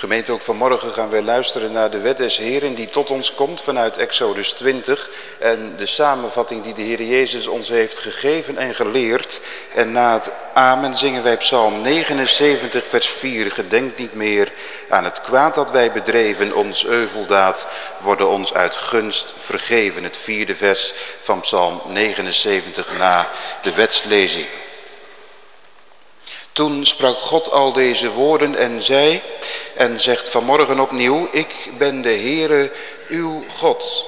Gemeente, ook vanmorgen gaan we luisteren naar de wet des Heren die tot ons komt vanuit Exodus 20. En de samenvatting die de Heer Jezus ons heeft gegeven en geleerd. En na het amen zingen wij psalm 79 vers 4. Gedenk niet meer aan het kwaad dat wij bedreven. Ons euveldaad worden ons uit gunst vergeven. Het vierde vers van psalm 79 na de wetslezing. Toen sprak God al deze woorden en zei en zegt vanmorgen opnieuw, ik ben de Heere uw God.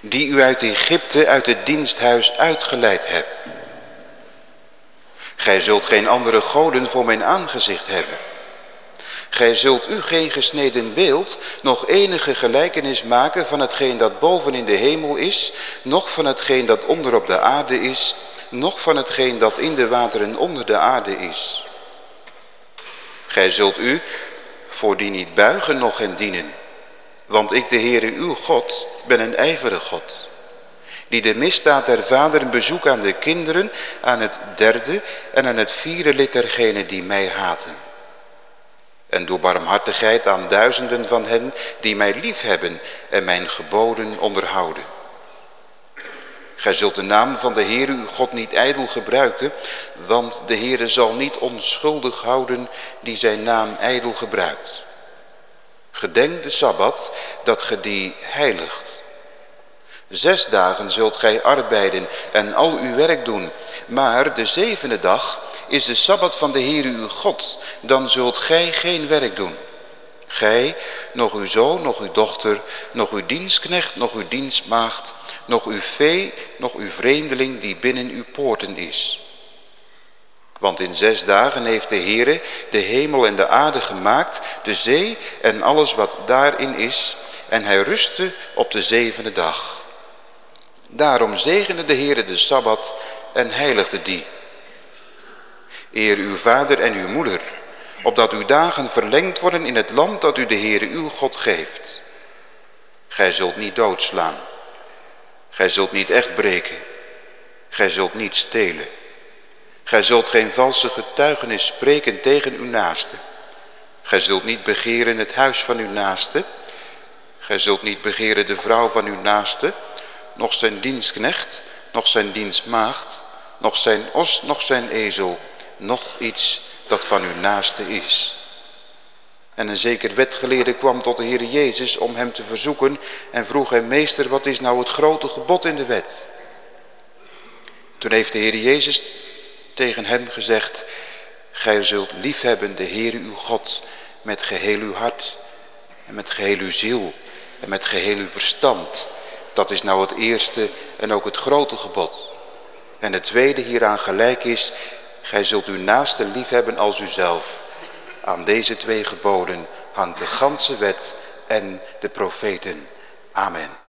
Die u uit Egypte, uit het diensthuis uitgeleid hebt. Gij zult geen andere goden voor mijn aangezicht hebben. Gij zult u geen gesneden beeld, nog enige gelijkenis maken van hetgeen dat boven in de hemel is, noch van hetgeen dat onder op de aarde is, noch van hetgeen dat in de wateren onder de aarde is. Gij zult u voor die niet buigen nog hen dienen. Want ik, de Heere uw God, ben een ijverige God. Die de misdaad der vaderen bezoek aan de kinderen, aan het derde en aan het vierde lid dergenen die mij haten. En door barmhartigheid aan duizenden van hen die mij lief hebben en mijn geboden onderhouden. Gij zult de naam van de Heere uw God niet ijdel gebruiken, want de Heere zal niet onschuldig houden die zijn naam ijdel gebruikt. Gedenk de Sabbat, dat ge die heiligt. Zes dagen zult gij arbeiden en al uw werk doen, maar de zevende dag is de Sabbat van de Heere uw God, dan zult gij geen werk doen. Gij, nog uw zoon, nog uw dochter, nog uw dienstknecht, nog uw dienstmaagd, nog uw vee, nog uw vreemdeling die binnen uw poorten is. Want in zes dagen heeft de Heere de hemel en de aarde gemaakt, de zee en alles wat daarin is, en hij rustte op de zevende dag. Daarom zegende de Heere de Sabbat en heiligde die. Eer uw vader en uw moeder, opdat uw dagen verlengd worden in het land dat u de Heere uw God geeft. Gij zult niet doodslaan. Gij zult niet echt breken. Gij zult niet stelen. Gij zult geen valse getuigenis spreken tegen uw naaste. Gij zult niet begeren het huis van uw naaste. Gij zult niet begeren de vrouw van uw naaste, nog zijn dienstknecht, nog zijn dienstmaagd, nog zijn os, nog zijn ezel, nog iets dat van uw naaste is. En een zeker wetgeleerde kwam tot de Heer Jezus om hem te verzoeken en vroeg hem, meester, wat is nou het grote gebod in de wet? Toen heeft de Heer Jezus tegen hem gezegd, gij zult liefhebben de Heer uw God met geheel uw hart en met geheel uw ziel en met geheel uw verstand. Dat is nou het eerste en ook het grote gebod. En het tweede hieraan gelijk is, gij zult uw naaste liefhebben als uzelf. Aan deze twee geboden hangt de ganse wet en de profeten. Amen.